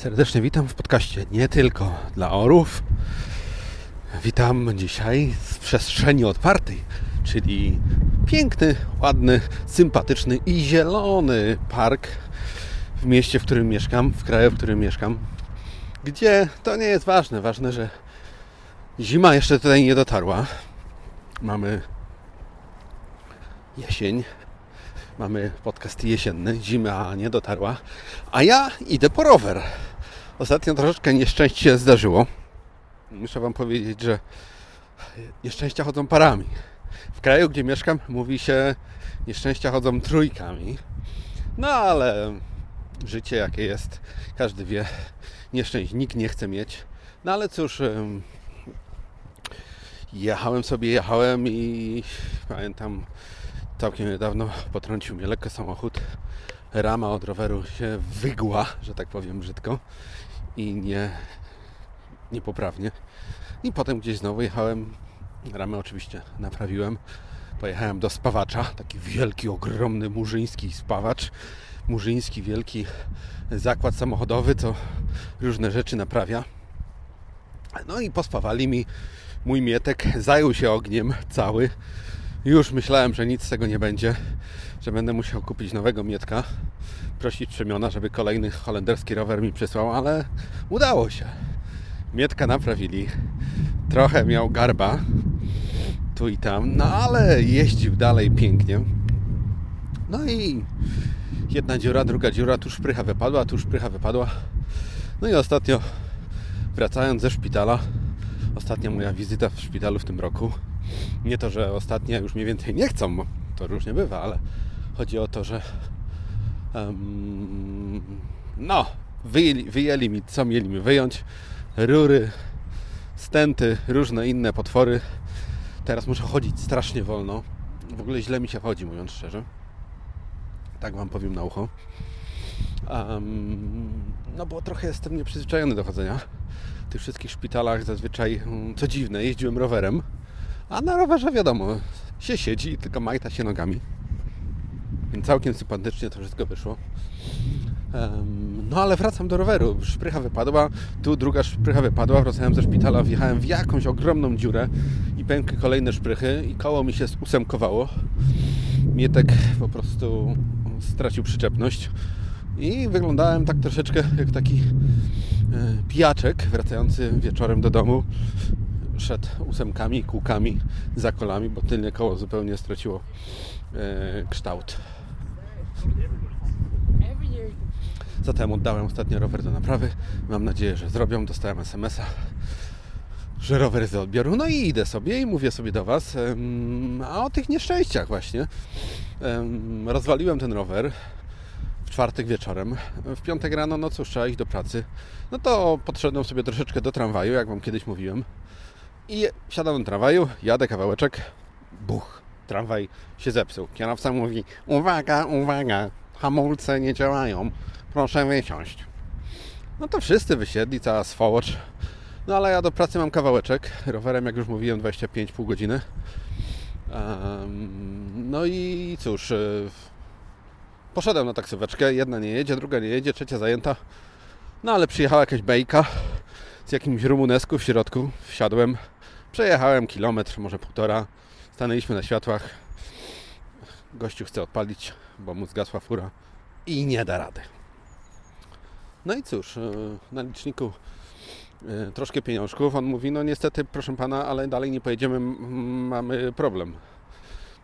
Serdecznie witam w podcaście nie tylko dla orów. Witam dzisiaj z przestrzeni otwartej, czyli piękny, ładny, sympatyczny i zielony park w mieście, w którym mieszkam, w kraju, w którym mieszkam, gdzie to nie jest ważne. Ważne, że zima jeszcze tutaj nie dotarła. Mamy jesień, mamy podcast jesienny, zima nie dotarła, a ja idę po rower. Ostatnio troszeczkę nieszczęście zdarzyło. Muszę Wam powiedzieć, że nieszczęścia chodzą parami. W kraju, gdzie mieszkam, mówi się nieszczęścia chodzą trójkami. No ale życie jakie jest, każdy wie. Nieszczęść nikt nie chce mieć. No ale cóż, jechałem sobie, jechałem i pamiętam całkiem niedawno potrącił mnie lekko samochód. Rama od roweru się wygła, że tak powiem brzydko i nie niepoprawnie. I potem gdzieś znowu jechałem, ramę oczywiście naprawiłem. Pojechałem do spawacza, taki wielki, ogromny murzyński spawacz. Murzyński, wielki zakład samochodowy, co różne rzeczy naprawia. No i pospawali mi mój mietek, zajął się ogniem cały. Już myślałem, że nic z tego nie będzie, że będę musiał kupić nowego mietka, prosić przemiona, żeby kolejny holenderski rower mi przysłał, ale udało się. Mietka naprawili. Trochę miał garba tu i tam, no ale jeździł dalej pięknie. No i jedna dziura, druga dziura, tu szprycha wypadła, tu szprycha wypadła. No i ostatnio wracając ze szpitala, ostatnia moja wizyta w szpitalu w tym roku. Nie to, że ostatnia już mniej więcej nie chcą, to różnie bywa, ale chodzi o to, że um, no, wyjęli, wyjęli mi, co mieli mi wyjąć. Rury, stenty, różne inne potwory. Teraz muszę chodzić strasznie wolno. W ogóle źle mi się chodzi, mówiąc szczerze. Tak Wam powiem na ucho. Um, no bo trochę jestem nieprzyzwyczajony do chodzenia. W tych wszystkich szpitalach zazwyczaj, mm, co dziwne, jeździłem rowerem. A na rowerze wiadomo, się siedzi, tylko majta się nogami. Więc całkiem sympatycznie to wszystko wyszło. No ale wracam do roweru. Szprycha wypadła, tu druga szprycha wypadła. Wracałem ze szpitala, wjechałem w jakąś ogromną dziurę i pękły kolejne szprychy i koło mi się usemkowało. Mietek po prostu stracił przyczepność i wyglądałem tak troszeczkę jak taki e, pijaczek wracający wieczorem do domu. Szedł ósemkami, kółkami, za kolami, bo tylne koło zupełnie straciło e, kształt. Zatem oddałem ostatnio rower do naprawy. Mam nadzieję, że zrobią. Dostałem SMS-a, że rower jest do odbioru. No i idę sobie i mówię sobie do Was. A o tych nieszczęściach właśnie. Rozwaliłem ten rower w czwartek wieczorem. W piątek rano, no cóż, trzeba iść do pracy. No to podszedłem sobie troszeczkę do tramwaju, jak Wam kiedyś mówiłem. I siadam do tramwaju, jadę kawałeczek, buch, tramwaj się zepsuł. Kierowca mówi, uwaga, uwaga, hamulce nie działają proszę wysiąść. No to wszyscy wysiedli, cała swołocz. No ale ja do pracy mam kawałeczek. Rowerem, jak już mówiłem, 25,5 godziny. Um, no i cóż, y, poszedłem na taksóweczkę. Jedna nie jedzie, druga nie jedzie, trzecia zajęta. No ale przyjechała jakaś bejka z jakimś rumunesku w środku. Wsiadłem, przejechałem kilometr, może półtora. Stanęliśmy na światłach. Gościu chce odpalić, bo mu zgasła fura i nie da rady. No i cóż, e, na liczniku e, troszkę pieniążków. On mówi, no niestety, proszę pana, ale dalej nie pojedziemy, mamy problem.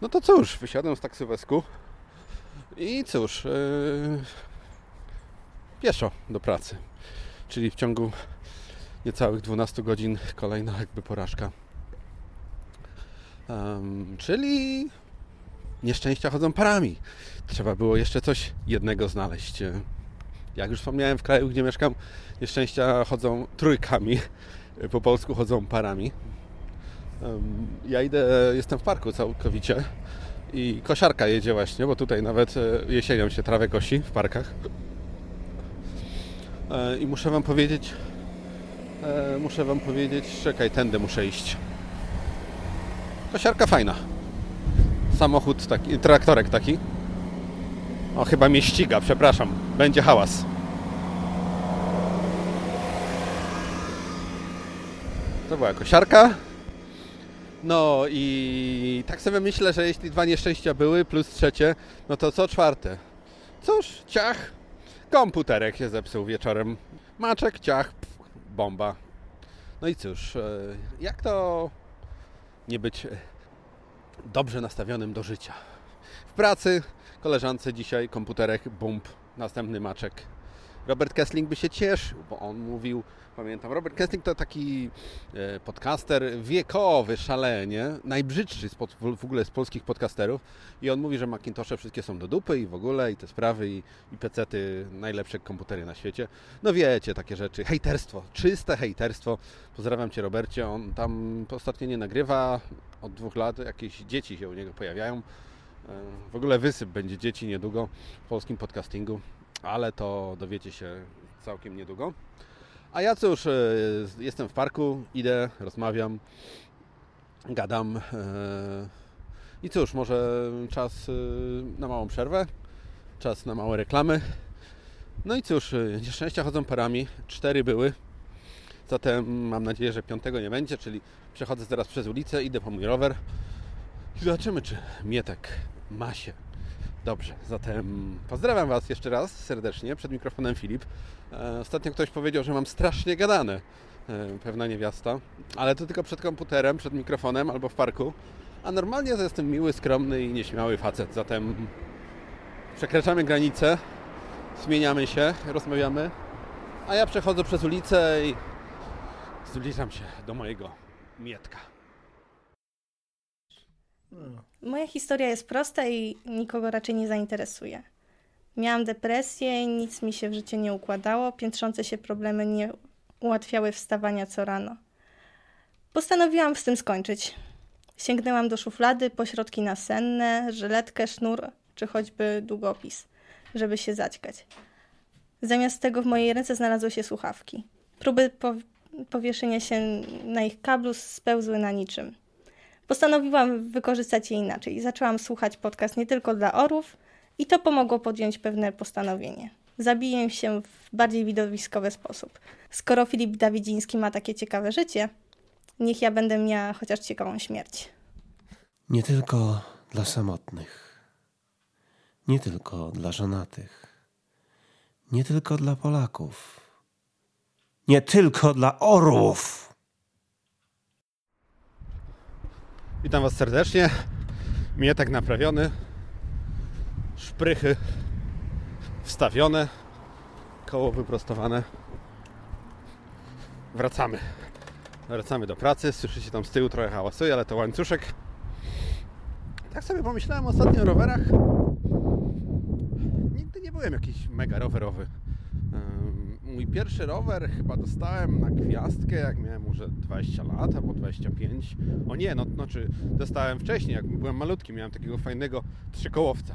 No to cóż, wysiadłem z taksywesku i cóż, yy, pieszo do pracy. Czyli w ciągu niecałych 12 godzin kolejna jakby porażka. Um, czyli nieszczęścia chodzą parami. Trzeba było jeszcze coś jednego znaleźć. Jak już wspomniałem, w kraju, gdzie mieszkam, nieszczęścia chodzą trójkami, po polsku chodzą parami. Ja idę, jestem w parku całkowicie i kosiarka jedzie właśnie, bo tutaj nawet e, jesienią się trawę kosi w parkach. E, I muszę Wam powiedzieć, E, muszę Wam powiedzieć, czekaj, tędy muszę iść. Kosiarka fajna. Samochód taki, traktorek taki. O, chyba mnie ściga, przepraszam. Będzie hałas. To była kosiarka. No i tak sobie myślę, że jeśli dwa nieszczęścia były, plus trzecie, no to co czwarte? Cóż, ciach. Komputerek się zepsuł wieczorem. Maczek, ciach bomba. No i cóż, e, jak to nie być e, dobrze nastawionym do życia? W pracy koleżance dzisiaj komputerek, bump, następny maczek. Robert Kessling by się cieszył, bo on mówił, pamiętam, Robert Kessling to taki e, podcaster wiekowy, szalenie, najbrzydszy w ogóle z polskich podcasterów i on mówi, że Macintoshe wszystkie są do dupy i w ogóle i te sprawy i, i pecety najlepsze komputery na świecie. No wiecie, takie rzeczy. Hejterstwo, czyste hejterstwo. Pozdrawiam Cię Robercie, on tam ostatnio nie nagrywa od dwóch lat, jakieś dzieci się u niego pojawiają. E, w ogóle wysyp będzie dzieci niedługo w polskim podcastingu, ale to dowiecie się całkiem niedługo. A ja cóż, e, jestem w parku, idę, rozmawiam, gadam. e, I cóż, może czas e, na małą przerwę, czas na małe reklamy. No i cóż, nieszczęścia chodzą parami, cztery były. Zatem mam nadzieję, że piątego nie będzie, czyli przechodzę teraz przez ulicę, idę po mój rower i zobaczymy, czy Mietek ma się. Dobrze, zatem pozdrawiam Was jeszcze raz serdecznie. Przed mikrofonem Filip. E, Ostatnio ktoś powiedział, że mam strasznie gadane. E, Pewna niewiasta. Ale to tylko przed komputerem, przed mikrofonem albo w parku. A normalnie to jestem miły, skromny i nieśmiały facet. Zatem przekraczamy granicę, zmieniamy się, rozmawiamy. A ja przechodzę przez ulicę i zbliżam się do mojego Mietka. Moja historia jest prosta i nikogo raczej nie zainteresuje. Miałam depresję, nic mi się w życiu nie układało, piętrzące się problemy nie ułatwiały wstawania co rano. Postanowiłam z tym skończyć. Sięgnęłam do szuflady po środki nasenne, żyletkę, sznur czy choćby długopis, żeby się zaćkać. Zamiast tego w mojej ręce znalazły się słuchawki. Próby po powieszenia się na ich kablu spełzły na niczym. Postanowiłam wykorzystać je inaczej. Zaczęłam słuchać podcast nie tylko dla orów i to pomogło podjąć pewne postanowienie. Zabiję się w bardziej widowiskowy sposób. Skoro Filip Dawidziński ma takie ciekawe życie, niech ja będę miała chociaż ciekawą śmierć. Nie tylko dla samotnych, nie tylko dla żonatych, nie tylko dla Polaków, nie tylko dla orłów. Witam Was serdecznie. Mnie tak naprawiony. Szprychy wstawione. Koło wyprostowane. Wracamy. Wracamy do pracy. Słyszycie tam z tyłu trochę hałasuje, ale to łańcuszek. Tak sobie pomyślałem ostatnio o rowerach. Nigdy nie byłem jakiś mega rowerowy. Mój pierwszy rower chyba dostałem na gwiazdkę, jak miałem może 20 lat albo 25. O nie, no znaczy dostałem wcześniej, jak byłem malutki, miałem takiego fajnego trzykołowca.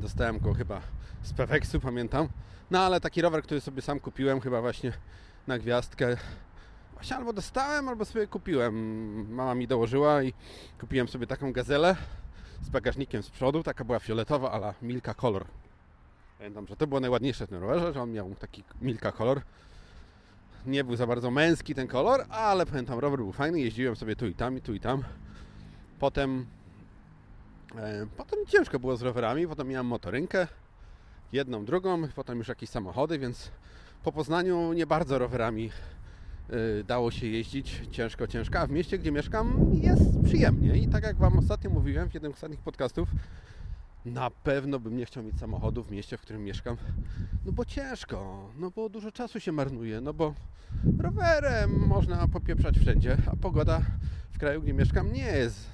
Dostałem go chyba z Peweksu, pamiętam. No ale taki rower, który sobie sam kupiłem, chyba właśnie na gwiazdkę. Właśnie albo dostałem, albo sobie kupiłem. Mama mi dołożyła i kupiłem sobie taką gazelę z bagażnikiem z przodu. Taka była fioletowa, ale Milka Color. Pamiętam, że to było najładniejsze w tym rowerze, że on miał taki Milka kolor. Nie był za bardzo męski ten kolor, ale pamiętam, rower był fajny, jeździłem sobie tu i tam, i tu i tam. Potem, e, potem ciężko było z rowerami, potem miałem motorynkę, jedną, drugą, potem już jakieś samochody, więc po Poznaniu nie bardzo rowerami e, dało się jeździć, ciężko, ciężko, a w mieście, gdzie mieszkam jest przyjemnie i tak jak Wam ostatnio mówiłem w jednym z ostatnich podcastów, na pewno bym nie chciał mieć samochodu w mieście, w którym mieszkam. No bo ciężko, no bo dużo czasu się marnuje, no bo rowerem można popieprzać wszędzie, a pogoda w kraju, gdzie mieszkam nie jest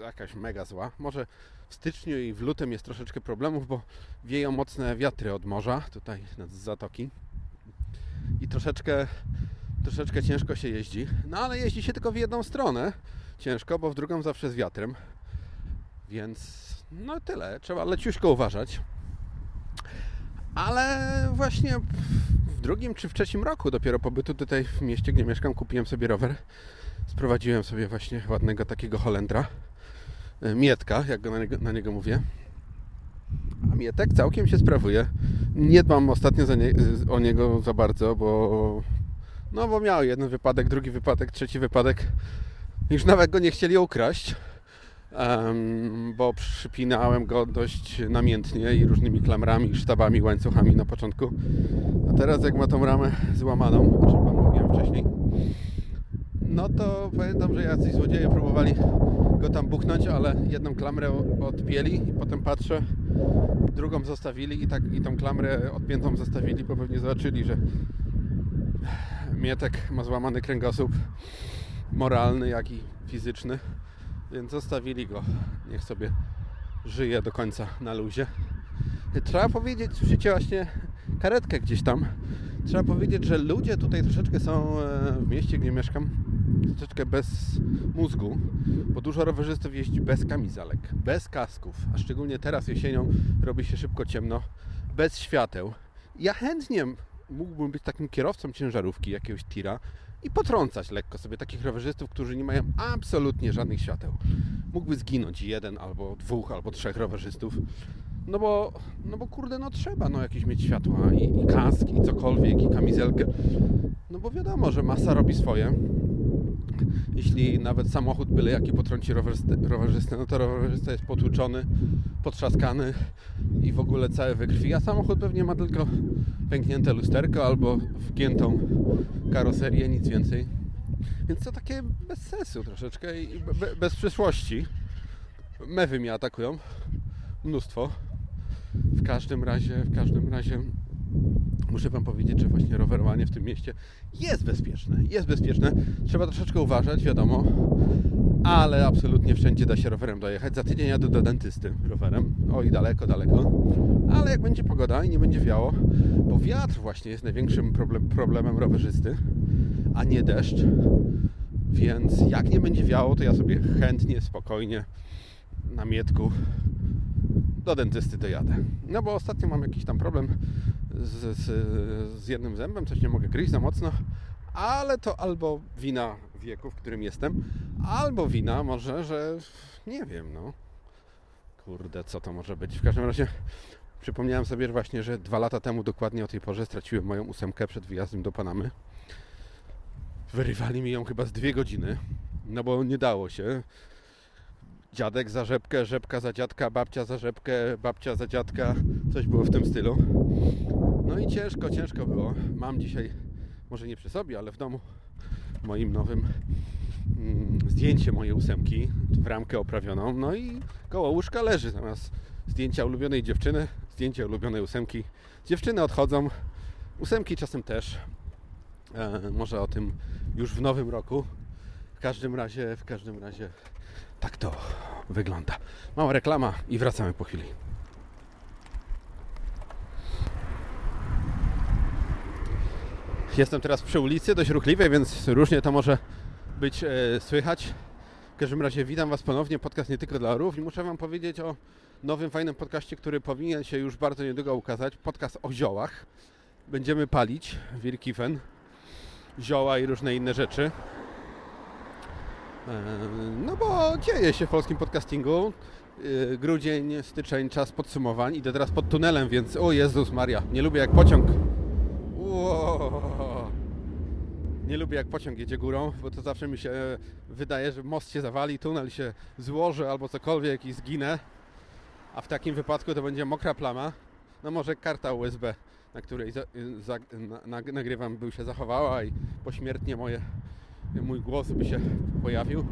jakaś mega zła. Może w styczniu i w lutym jest troszeczkę problemów, bo wieją mocne wiatry od morza, tutaj z zatoki. I troszeczkę, troszeczkę ciężko się jeździ. No ale jeździ się tylko w jedną stronę ciężko, bo w drugą zawsze z wiatrem. Więc no tyle, trzeba leciuśko uważać. Ale właśnie w drugim czy w trzecim roku dopiero pobytu tutaj w mieście, gdzie mieszkam, kupiłem sobie rower. Sprowadziłem sobie właśnie ładnego takiego Holendra. e, Mietka, jak go na niego, na niego mówię. A Mietek całkiem się sprawuje. Nie dbam ostatnio nie, o niego za bardzo, bo No bo miał jeden wypadek, drugi wypadek, trzeci wypadek. Już nawet go nie chcieli ukraść, bo przypinałem go dość namiętnie i różnymi klamrami, sztabami, łańcuchami na początku. A teraz jak ma tą ramę złamaną, o czym Wam mówiłem wcześniej, no to pamiętam, że jacyś złodzieje próbowali go tam buchnąć, ale jedną klamrę odpięli i potem patrzę, drugą zostawili i, tak, i tą klamrę odpiętą zostawili, bo pewnie zobaczyli, że Mietek ma złamany kręgosłup moralny, jak i fizyczny, więc zostawili go. Niech sobie żyje do końca na luzie. Trzeba powiedzieć, słyszycie właśnie karetkę gdzieś tam. Trzeba powiedzieć, że ludzie tutaj troszeczkę są e, w mieście, gdzie mieszkam, troszeczkę bez mózgu, bo dużo rowerzystów jeździ bez kamizelek, bez kasków, a szczególnie teraz jesienią robi się szybko ciemno, bez świateł. Ja chętnie mógłbym być takim kierowcą ciężarówki, jakiegoś tira i potrącać lekko sobie takich rowerzystów, którzy nie mają absolutnie żadnych świateł. Mógłby zginąć jeden albo dwóch, albo trzech rowerzystów. No bo, no bo kurde, no trzeba no jakieś mieć światła i, i kask i cokolwiek i kamizelkę. No bo wiadomo, że masa robi swoje. Jeśli nawet samochód byle jaki potrąci rowerzystę, no to rowerzysta jest potłuczony, potrzaskany i w ogóle cały we krwi, a samochód pewnie ma tylko pęknięte lusterko albo wgiętą karoserię, nic więcej. Więc to takie bez sensu troszeczkę i be, bez przyszłości. Mewy mnie atakują. Mnóstwo. W każdym razie, w każdym razie muszę Wam powiedzieć, że właśnie rowerowanie w tym mieście jest bezpieczne. Jest bezpieczne. Trzeba troszeczkę uważać, wiadomo, ale absolutnie wszędzie da się rowerem dojechać. Za tydzień jadę do dentysty rowerem. Oj, daleko, daleko. Ale jak będzie pogoda i nie będzie wiało, bo wiatr właśnie jest największym problem, problemem rowerzysty, a nie deszcz. Więc jak nie będzie wiało, to ja sobie chętnie, spokojnie na mietku do dentysty dojadę. No bo ostatnio mam jakiś tam problem z, z, z jednym zębem, coś nie mogę gryźć za mocno, ale to albo wina wieku, w którym jestem, albo wina może, że nie wiem, no. Kurde, co to może być? W każdym razie przypomniałem sobie właśnie, że dwa lata temu dokładnie o tej porze straciłem moją ósemkę przed wyjazdem do Panamy. Wyrywali mi ją chyba z dwie godziny, no bo nie dało się dziadek za rzepkę, rzepka za dziadka, babcia za rzepkę, babcia za dziadka, coś było w tym stylu. No i ciężko, ciężko było. Mam dzisiaj, może nie przy sobie, ale w domu moim nowym mm, zdjęcie mojej ósemki w ramkę oprawioną. No i koło łóżka leży zamiast zdjęcia ulubionej dziewczyny, zdjęcie ulubionej ósemki. Dziewczyny odchodzą, ósemki czasem też. E, może o tym już w nowym roku. W każdym razie, w każdym razie tak to wygląda. Mała reklama i wracamy po chwili. Jestem teraz przy ulicy, dość ruchliwej, więc różnie to może być e, słychać. W każdym razie witam Was ponownie, podcast nie tylko dla orów i muszę Wam powiedzieć o nowym, fajnym podcaście, który powinien się już bardzo niedługo ukazać. Podcast o ziołach. Będziemy palić wirkifen, zioła i różne inne rzeczy. E, no bo dzieje się w polskim podcastingu. E, grudzień, styczeń, czas podsumowań. Idę teraz pod tunelem, więc o Jezus Maria, nie lubię jak pociąg. Nie lubię jak pociąg jedzie górą, bo to zawsze mi się wydaje, że most się zawali, tunel się złoży albo cokolwiek i zginę. A w takim wypadku to będzie mokra plama. No może karta USB, na której za, za, na, nagrywam, by się zachowała i pośmiertnie moje mój głos by się pojawił.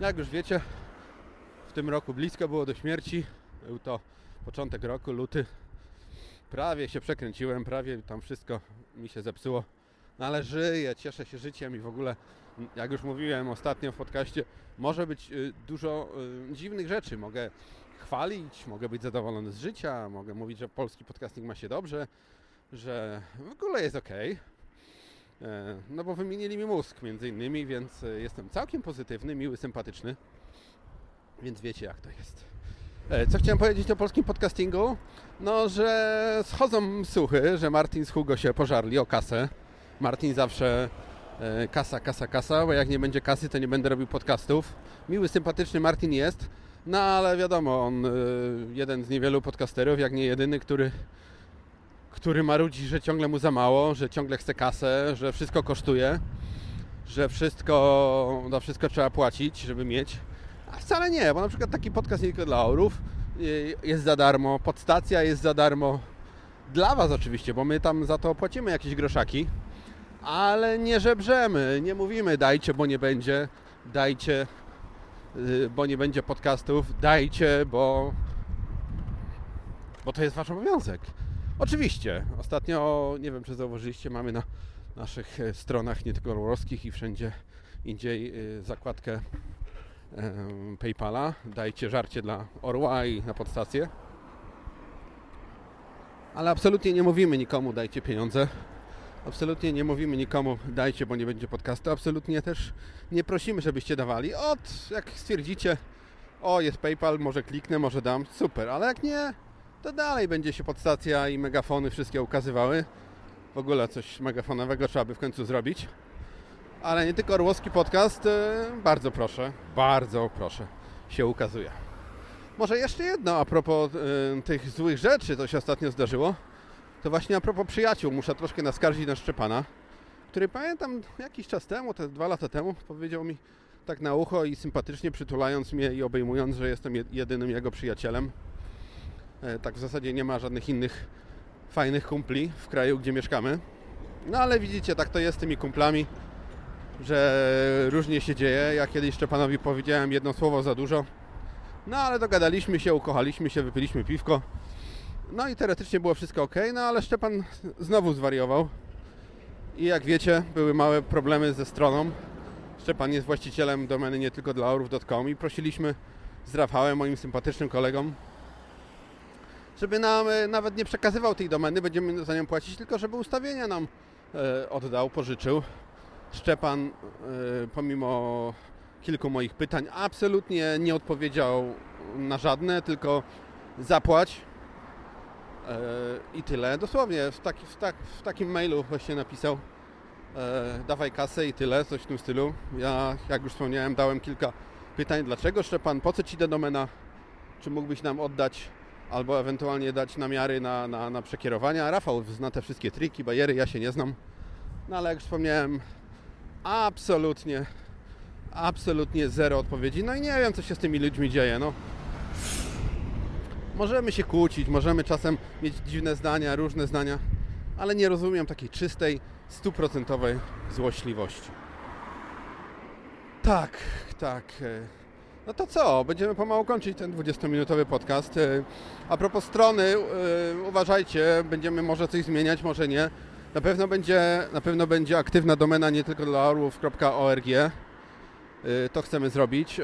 Jak już wiecie, w tym roku blisko było do śmierci. Był to początek roku, luty. Prawie się przekręciłem, prawie tam wszystko mi się zepsuło. No ale żyję, cieszę się życiem i w ogóle, jak już mówiłem ostatnio w podcaście, może być y, dużo y, dziwnych rzeczy. Mogę chwalić, mogę być zadowolony z życia, mogę mówić, że polski podcasting ma się dobrze, że w ogóle jest ok. E, no bo wymienili mi mózg między innymi, więc e, jestem całkiem pozytywny, miły, sympatyczny. Więc wiecie jak to jest. E, co chciałem powiedzieć o polskim podcastingu? No, że schodzą słuchy, że Martin z Hugo się pożarli o kasę. Martin zawsze kasa, kasa, kasa, bo jak nie będzie kasy, to nie będę robił podcastów. Miły, sympatyczny Martin jest, no ale wiadomo, on jeden z niewielu podcasterów, jak nie jedyny, który który marudzi, że ciągle mu za mało, że ciągle chce kasę, że wszystko kosztuje, że wszystko, za wszystko trzeba płacić, żeby mieć. A wcale nie, bo na przykład taki podcast nie tylko dla orów y, jest za darmo, podstacja jest za darmo. Dla Was oczywiście, bo my tam za to płacimy jakieś groszaki, ale nie żebrzemy, nie mówimy dajcie, bo nie będzie, dajcie, y, bo nie będzie podcastów, dajcie, bo, bo to jest Wasz obowiązek. Oczywiście, ostatnio, nie wiem czy zauważyliście, mamy na naszych e, stronach nie tylko rolowskich i wszędzie indziej y, zakładkę Paypala. Dajcie żarcie dla orła i na podstację. Ale absolutnie nie mówimy nikomu dajcie pieniądze. Absolutnie nie mówimy nikomu dajcie, bo nie będzie podcastu. Absolutnie też nie prosimy, żebyście dawali. Od jak stwierdzicie, o jest PayPal, może kliknę, może dam, super. Ale jak nie, to dalej będzie się podstacja i megafony wszystkie ukazywały. W ogóle coś megafonowego trzeba by w końcu zrobić. Ale nie tylko Orłowski Podcast, e, bardzo proszę, bardzo proszę, się ukazuje. Może jeszcze jedno a propos e, tych złych rzeczy, co się ostatnio zdarzyło. To właśnie a propos przyjaciół, muszę troszkę naskarżyć na Szczepana, który pamiętam jakiś czas temu, te dwa lata temu, powiedział mi tak na ucho i sympatycznie przytulając mnie i obejmując, że jestem jed- jedynym jego przyjacielem. E, Tak w zasadzie nie ma żadnych innych fajnych kumpli w kraju, gdzie mieszkamy. No ale widzicie, tak to jest z tymi kumplami, że różnie się dzieje. Ja kiedyś Szczepanowi powiedziałem jedno słowo za dużo. No ale dogadaliśmy się, ukochaliśmy się, wypiliśmy piwko. No i teoretycznie było wszystko ok, no ale Szczepan znowu zwariował. I jak wiecie, były małe problemy ze stroną. Szczepan jest właścicielem domeny nie tylko dla orów.com i prosiliśmy z Rafałem, moim sympatycznym kolegą, żeby nam e, nawet nie przekazywał tej domeny, będziemy za nią płacić, tylko żeby ustawienia nam e, oddał, pożyczył. Szczepan, e, pomimo kilku moich pytań, absolutnie nie odpowiedział na żadne, tylko zapłać e, i tyle. Dosłownie w, taki, w, tak, w takim mailu właśnie napisał e, dawaj kasę i tyle, coś w tym stylu. Ja, jak już wspomniałem, dałem kilka pytań, dlaczego Szczepan, po co Ci ta domena, czy mógłbyś nam oddać albo ewentualnie dać namiary na, na, na przekierowania. Rafał zna te wszystkie triki, bariery, ja się nie znam. No ale jak już wspomniałem, absolutnie, absolutnie zero odpowiedzi. No i nie wiem, co się z tymi ludźmi dzieje. No. Możemy się kłócić, możemy czasem mieć dziwne zdania, różne zdania, ale nie rozumiem takiej czystej, stuprocentowej złośliwości. Tak, tak. no to co? Będziemy pomału kończyć ten 20-minutowy podcast. A propos strony, e, uważajcie, będziemy może coś zmieniać, może nie. Na pewno będzie, na pewno będzie aktywna domena nie tylko dla orłów.org. E, To chcemy zrobić.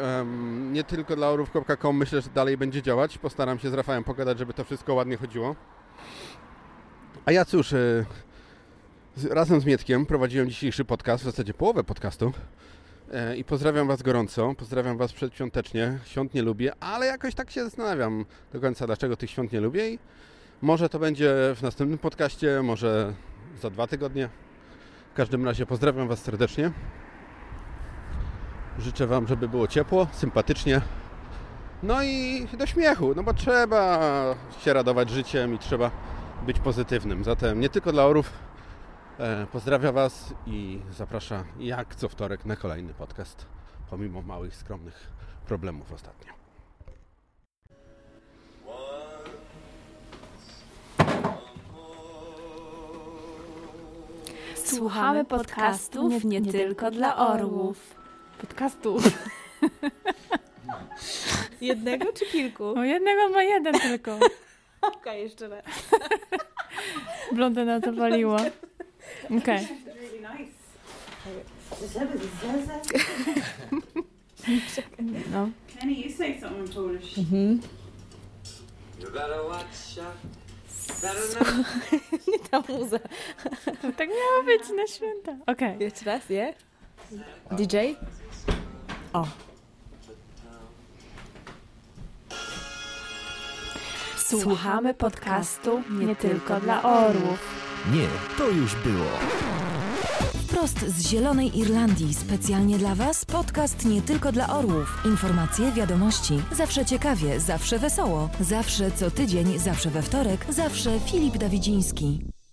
Nie tylko dla orłów.com myślę, że dalej będzie działać. Postaram się z Rafałem pogadać, żeby to wszystko ładnie chodziło. A ja cóż, z- razem z Mietkiem prowadziłem dzisiejszy podcast, w zasadzie połowę podcastu. E, I pozdrawiam Was gorąco, pozdrawiam Was przedświątecznie. Świąt nie lubię, ale jakoś tak się zastanawiam do końca, dlaczego tych świąt nie lubię. I może to będzie w następnym podcaście, może za dwa tygodnie. W każdym razie pozdrawiam Was serdecznie. Życzę Wam, żeby było ciepło, sympatycznie. No i do śmiechu, no bo trzeba się radować życiem i trzeba być pozytywnym. Zatem nie tylko dla orów, E, Pozdrawia Was i zaprasza jak co wtorek na kolejny podcast, pomimo małych, skromnych problemów ostatnio. Słuchamy podcastów nie tylko dla orłów. Podcastów. Jednego czy kilku? O jednego ma jeden tylko. Okej, jeszcze raz. Blondyna zapaliła. Okej. No. Kenny, you say something in Polish. You better watch out. Not Ta muza. Tak miało być na święta. Okej. Jeszcze raz, je? DJ? O. Słuchamy podcastu nie tylko dla orłów. Nie, to już było. W Wprost z Zielonej Irlandii, specjalnie dla Was, podcast nie tylko dla orłów. Informacje, wiadomości, zawsze ciekawie, zawsze wesoło, zawsze co tydzień, zawsze we wtorek, zawsze Filip Dawidziński.